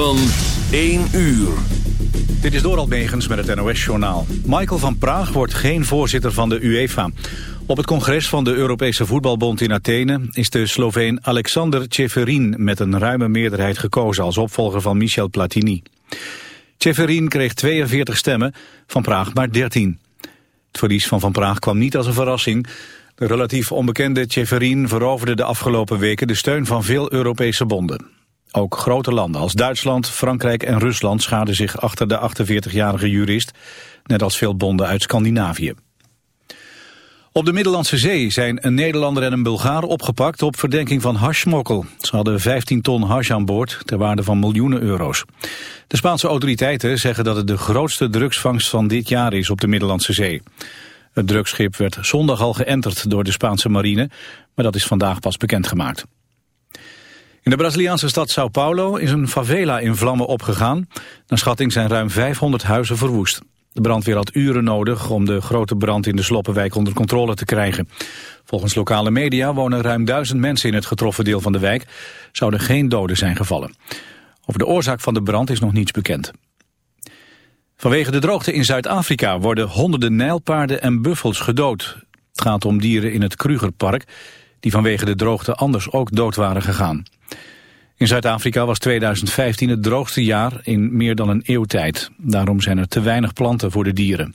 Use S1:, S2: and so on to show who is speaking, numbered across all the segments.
S1: van 1 uur.
S2: Dit is Doral Megens met het NOS-journaal. Michael van Praag wordt geen voorzitter van de UEFA. Op het congres van de Europese Voetbalbond in Athene... is de Sloveen Alexander Tjeferin met een ruime meerderheid gekozen... als opvolger van Michel Platini. Tjeferin kreeg 42 stemmen, Van Praag maar 13. Het verlies van Van Praag kwam niet als een verrassing. De relatief onbekende Tjeferin veroverde de afgelopen weken... de steun van veel Europese bonden. Ook grote landen als Duitsland, Frankrijk en Rusland schaden zich achter de 48-jarige jurist, net als veel bonden uit Scandinavië. Op de Middellandse Zee zijn een Nederlander en een Bulgaar opgepakt op verdenking van hashmokkel. Ze hadden 15 ton hash aan boord ter waarde van miljoenen euro's. De Spaanse autoriteiten zeggen dat het de grootste drugsvangst van dit jaar is op de Middellandse Zee. Het drugsschip werd zondag al geënterd door de Spaanse marine, maar dat is vandaag pas bekendgemaakt. In de Braziliaanse stad Sao Paulo is een favela in vlammen opgegaan. Naar schatting zijn ruim 500 huizen verwoest. De brandweer had uren nodig om de grote brand in de Sloppenwijk onder controle te krijgen. Volgens lokale media wonen ruim duizend mensen in het getroffen deel van de wijk. Zouden geen doden zijn gevallen. Over de oorzaak van de brand is nog niets bekend. Vanwege de droogte in Zuid-Afrika worden honderden nijlpaarden en buffels gedood. Het gaat om dieren in het Krugerpark die vanwege de droogte anders ook dood waren gegaan. In Zuid-Afrika was 2015 het droogste jaar in meer dan een eeuwtijd. Daarom zijn er te weinig planten voor de dieren.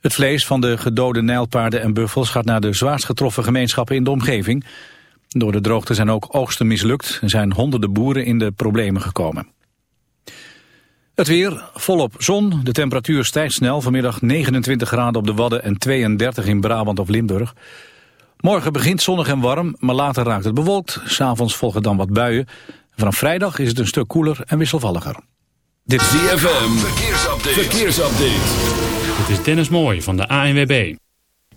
S2: Het vlees van de gedode nijlpaarden en buffels gaat naar de zwaarst getroffen gemeenschappen in de omgeving. Door de droogte zijn ook oogsten mislukt en zijn honderden boeren in de problemen gekomen. Het weer, volop zon. De temperatuur stijgt snel. Vanmiddag 29 graden op de Wadden en 32 in Brabant of Limburg. Morgen begint zonnig en warm, maar later raakt het bewolkt. S'avonds volgen dan wat buien. Vanaf vrijdag is het een stuk koeler en wisselvalliger.
S1: Dit is ZFM, verkeersupdate. verkeersupdate.
S3: Dit is Dennis Mooij van de ANWB.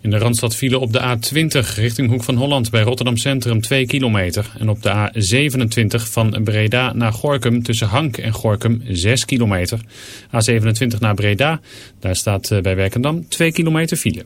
S3: In de Randstad vielen op de A20 richting Hoek van Holland bij Rotterdam Centrum 2 kilometer. En op de A27 van Breda naar Gorkum tussen Hank en Gorkum 6 kilometer. A27 naar Breda, daar staat eh, bij Werkendam 2 kilometer file.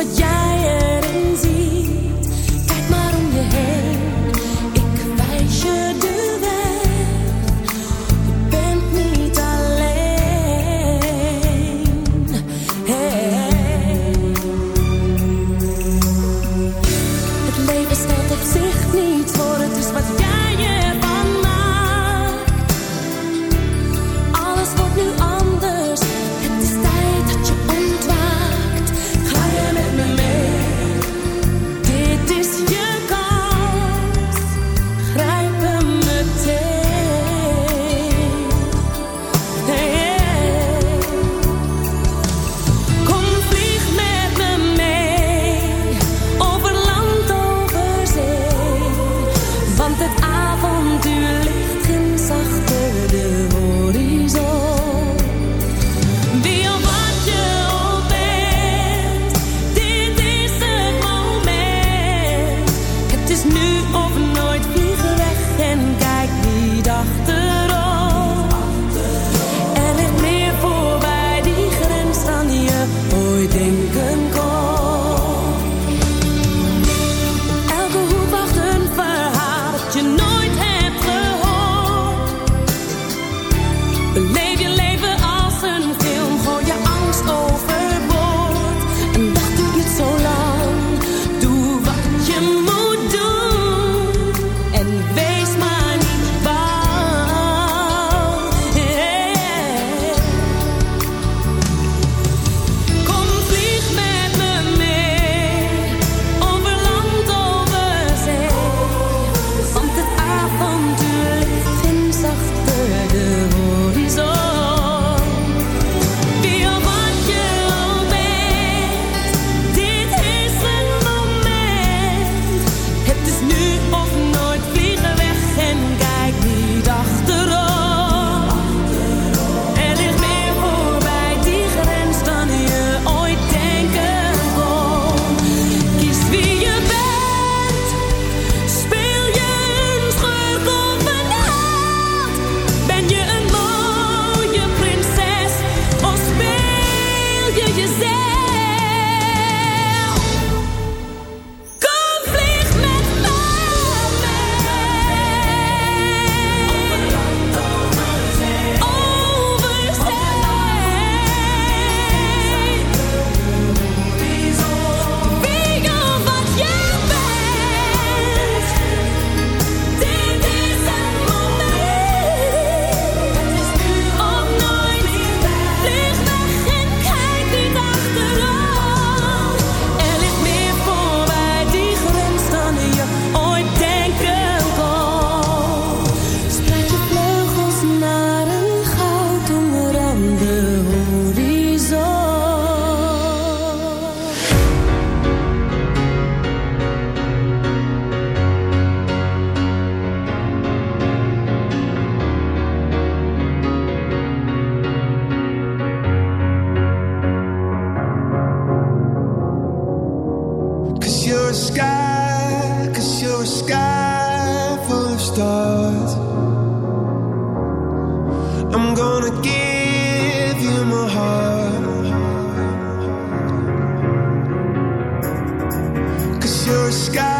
S4: Wat jij
S5: Cause sky,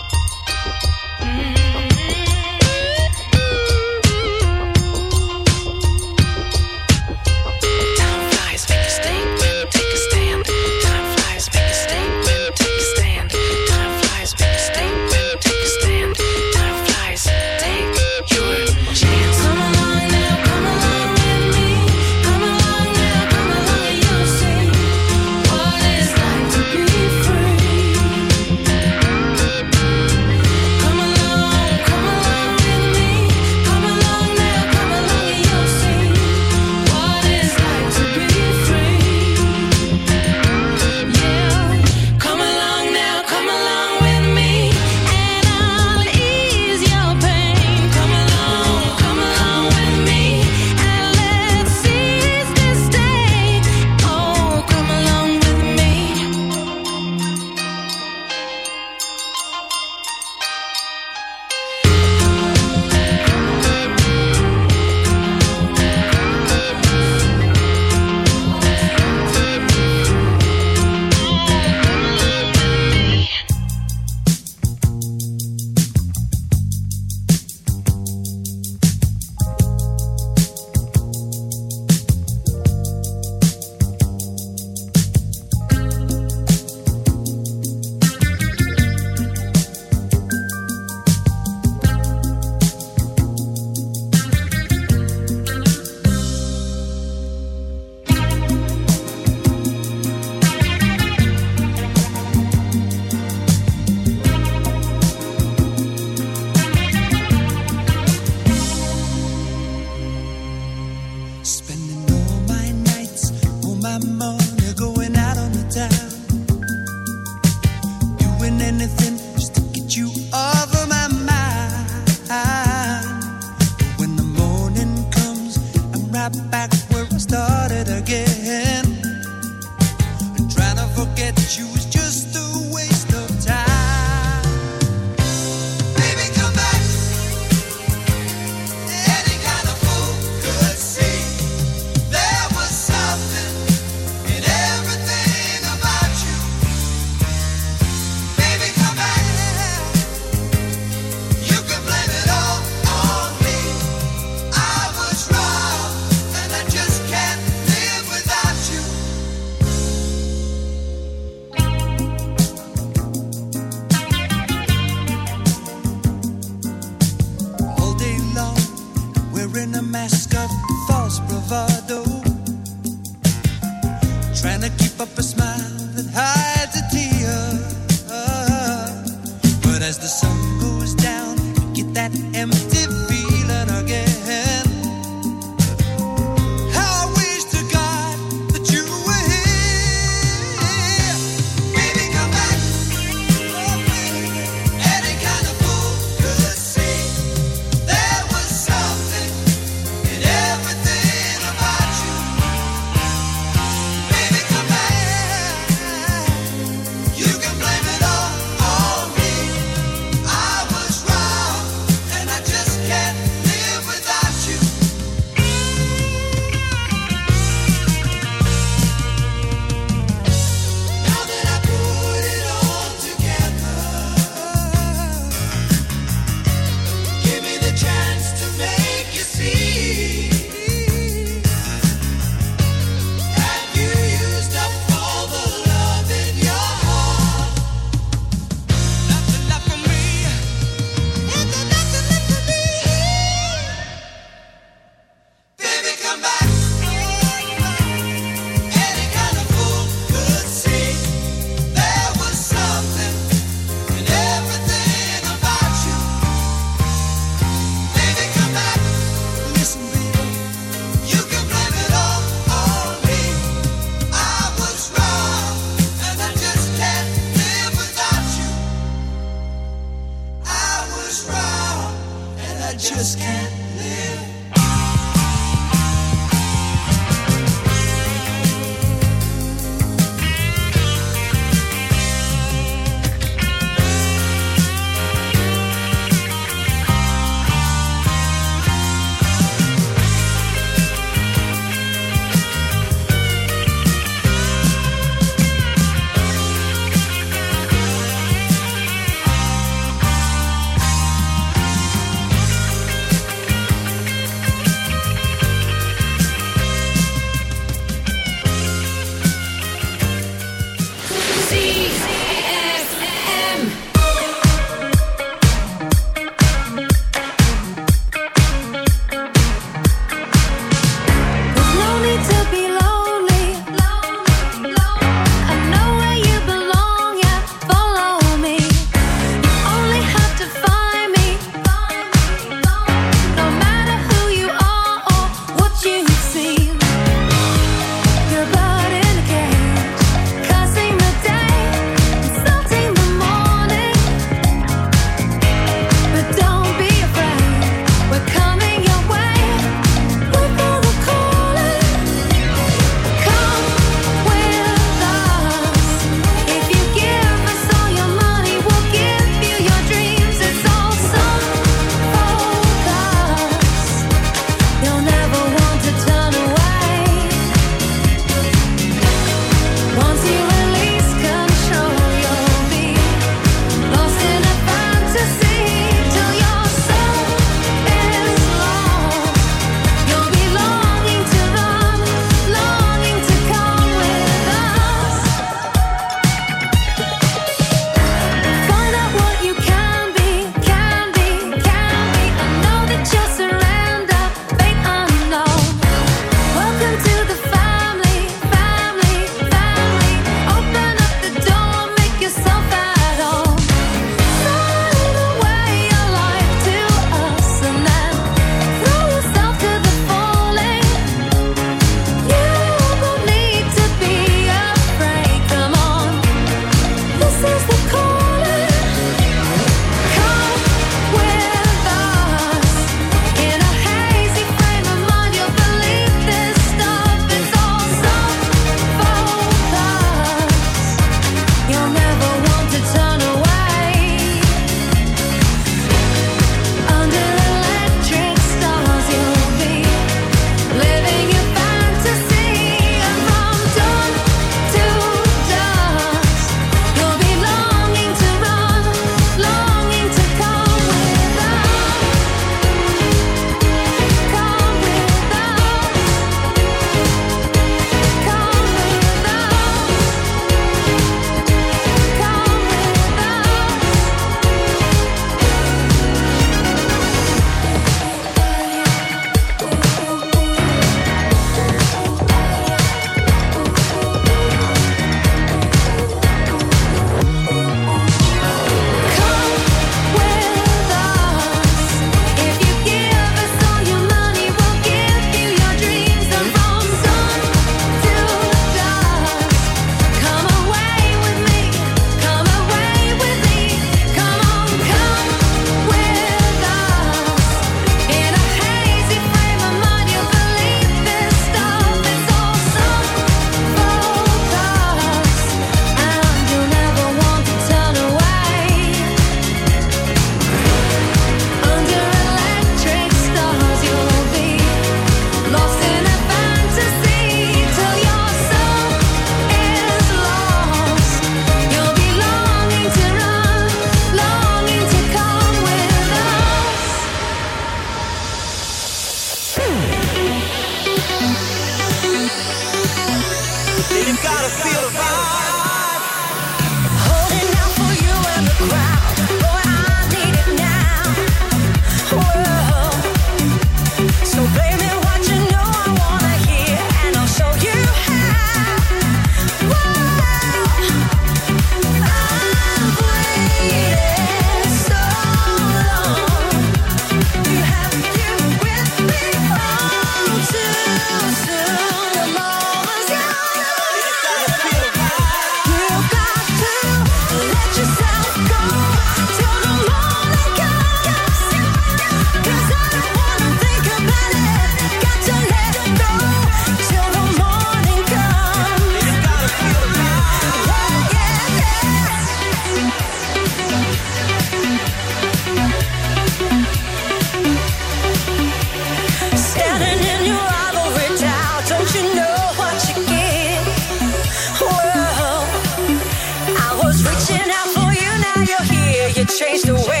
S4: change the
S1: way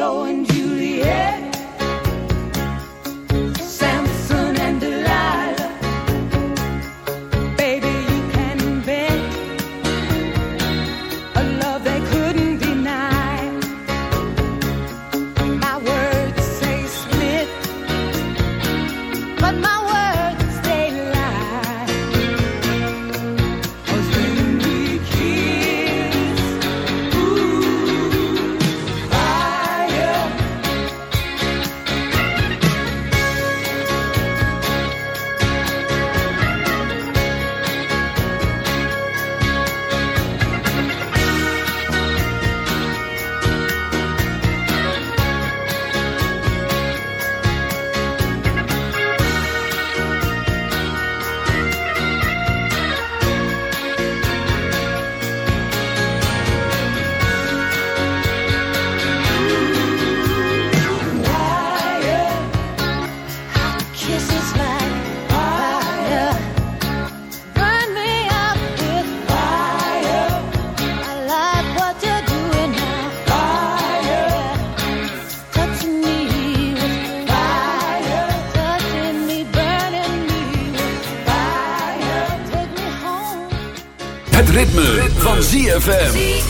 S1: Romeo and Juliet.
S6: ZFM.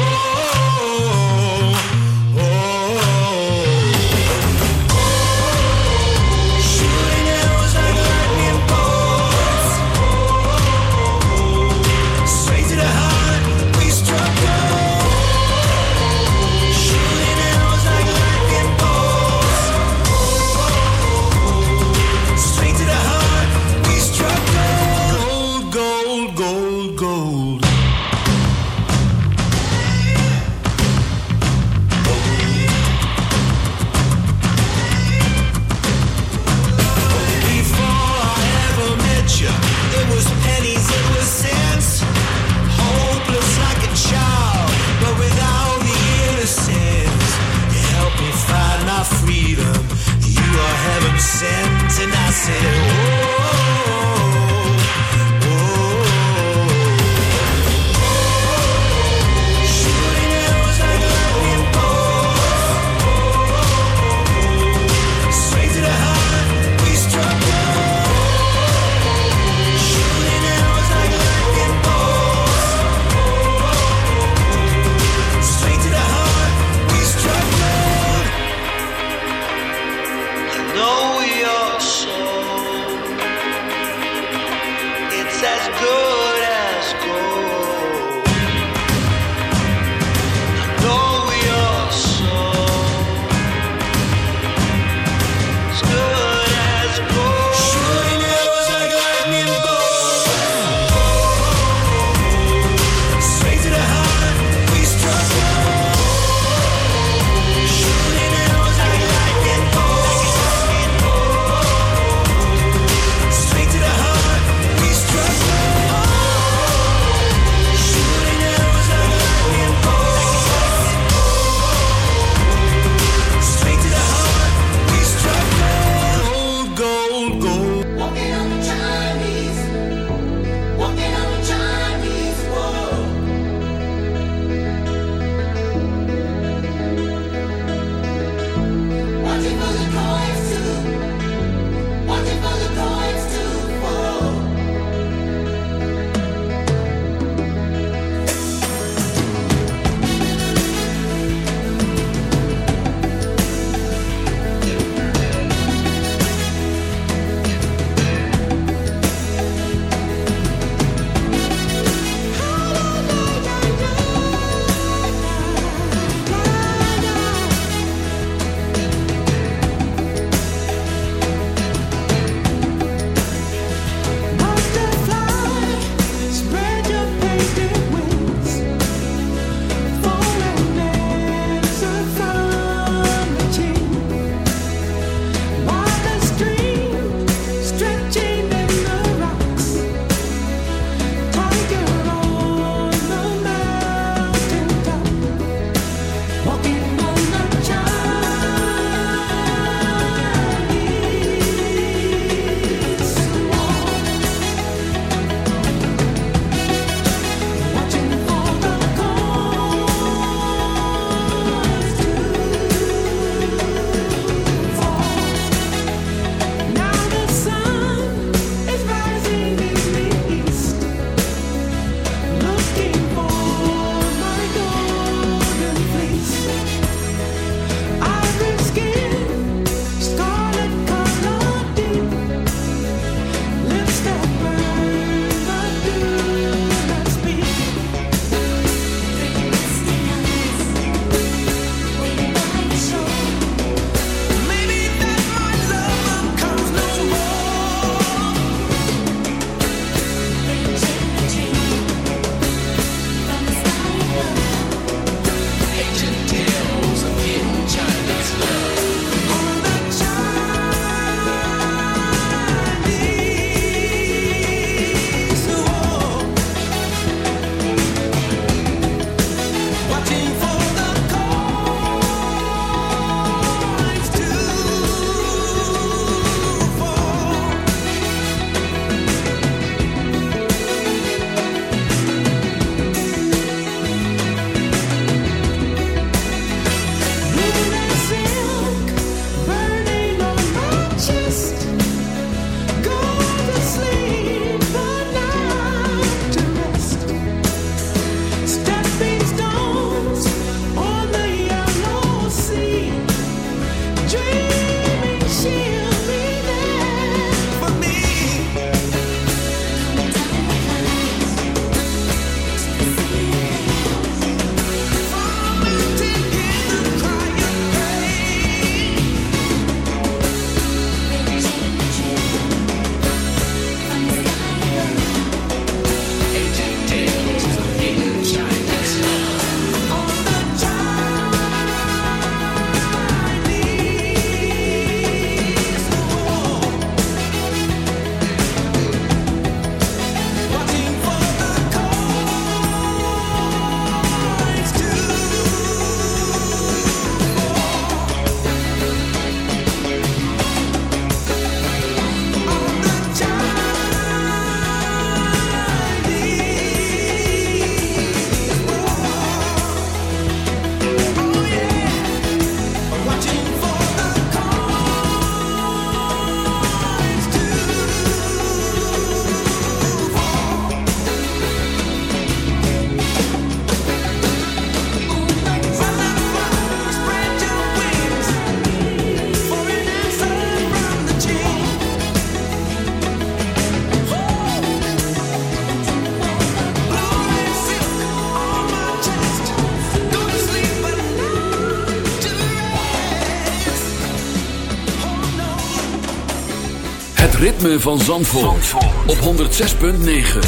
S1: ritme van Zandvoort, op 106.9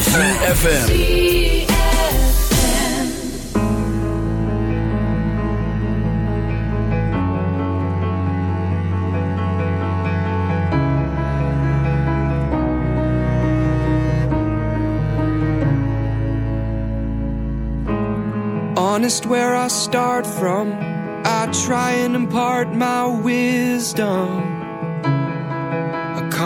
S1: ZFM
S7: Honest where I start from. I try and impart my wisdom.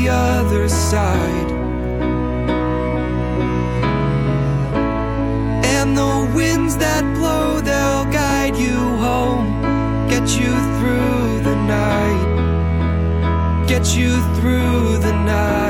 S7: The other side. And the winds that blow, they'll guide you home, get you through the night. Get you through the night.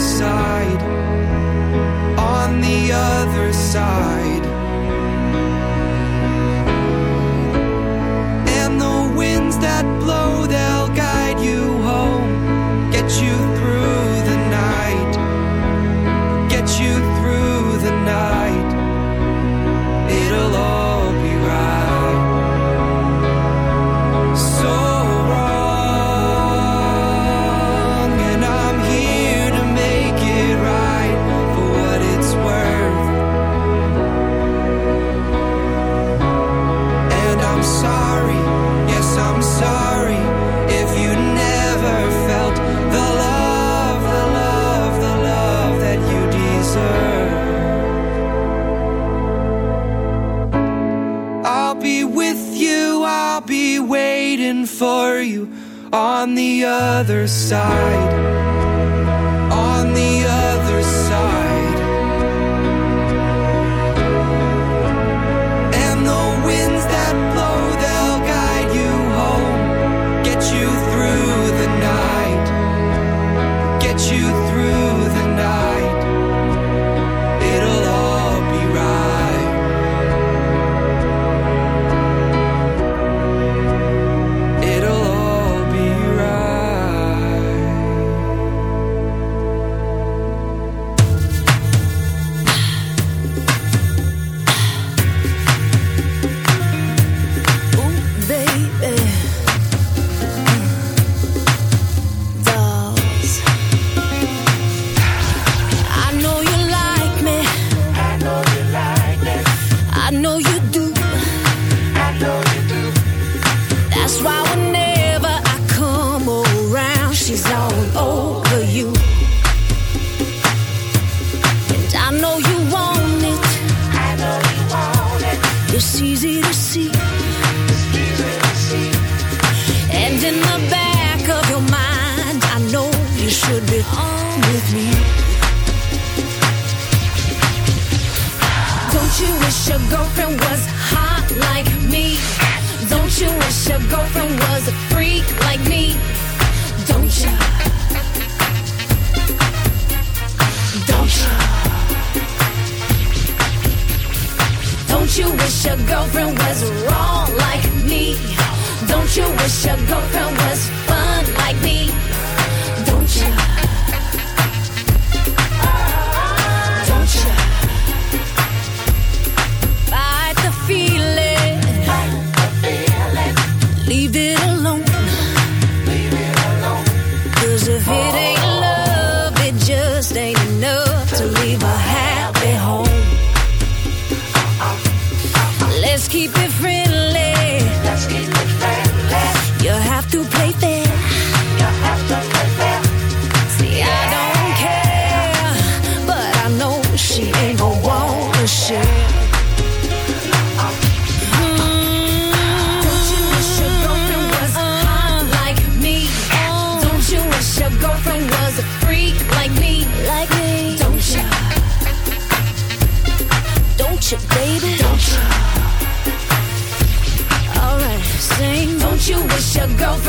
S7: Side. On the other side. On the other side.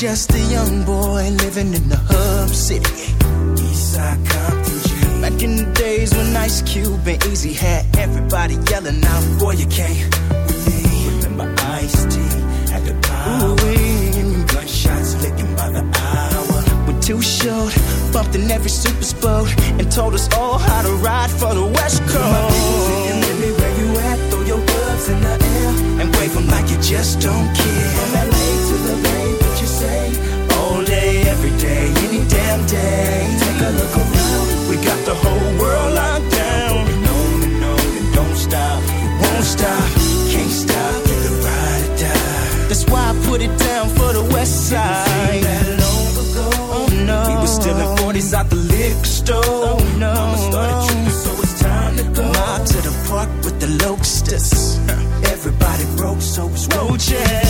S1: just a
S8: young boy living in the hub city. Eastside Compton G. Back in the days when Ice Cube and Eazy had everybody yelling out, Boy, you can't with me. Remember Ice T at the power. Gunshots licking by the hour. We're too short, bumped in every super sport, and told us all how to ride for the West Coast. My people singing, "Let me where you at? Throw your gloves in the air and wave 'em like you just don't care. From LA to the Bay, say? All day, every day, any damn day. Take a look around, we got the whole world locked down. And on and on and don't stop, we won't stop, can't stop, either ride or die. That's why I put it down for the West Side. That long ago, oh no, we were stealing 40s out the liquor store. Oh no, Mama started tripping, so it's time to go. Mob to the park with the locusts. Everybody broke, so it's roaches.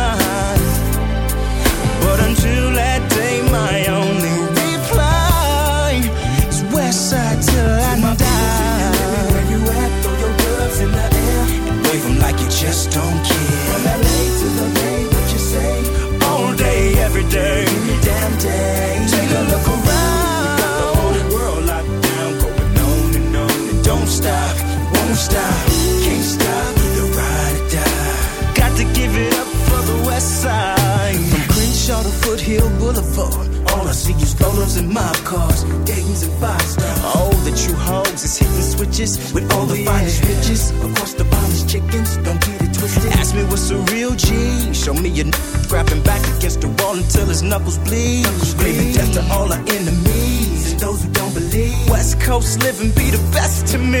S8: My only
S9: Knuckles bleed. Knuckles. Baby, death to all our enemies and those who don't believe. West Coast living be the best to me.